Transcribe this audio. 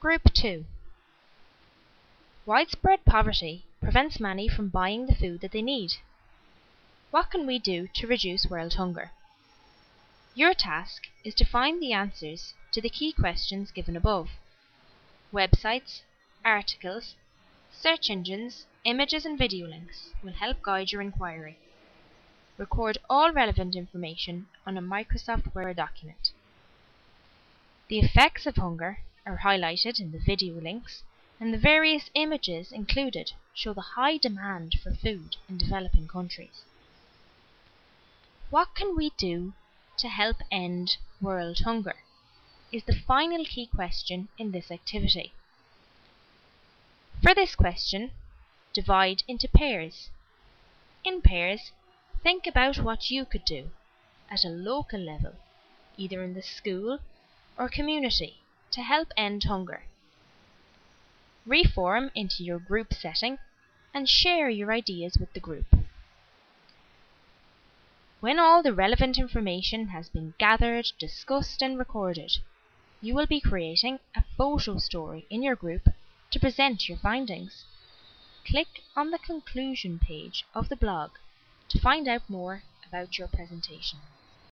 Group 2 Widespread poverty prevents many from buying the food that they need. What can we do to reduce world hunger? Your task is to find the answers to the key questions given above. Websites, articles, search engines, images and video links will help guide your inquiry. Record all relevant information on a Microsoft Word document. The effects of hunger are highlighted in the video links, and the various images included show the high demand for food in developing countries. What can we do to help end world hunger? is the final key question in this activity. For this question, divide into pairs. In pairs, think about what you could do at a local level, either in the school or community, to help end hunger. Reform into your group setting and share your ideas with the group. When all the relevant information has been gathered, discussed and recorded, you will be creating a photo story in your group to present your findings. Click on the conclusion page of the blog to find out more about your presentation.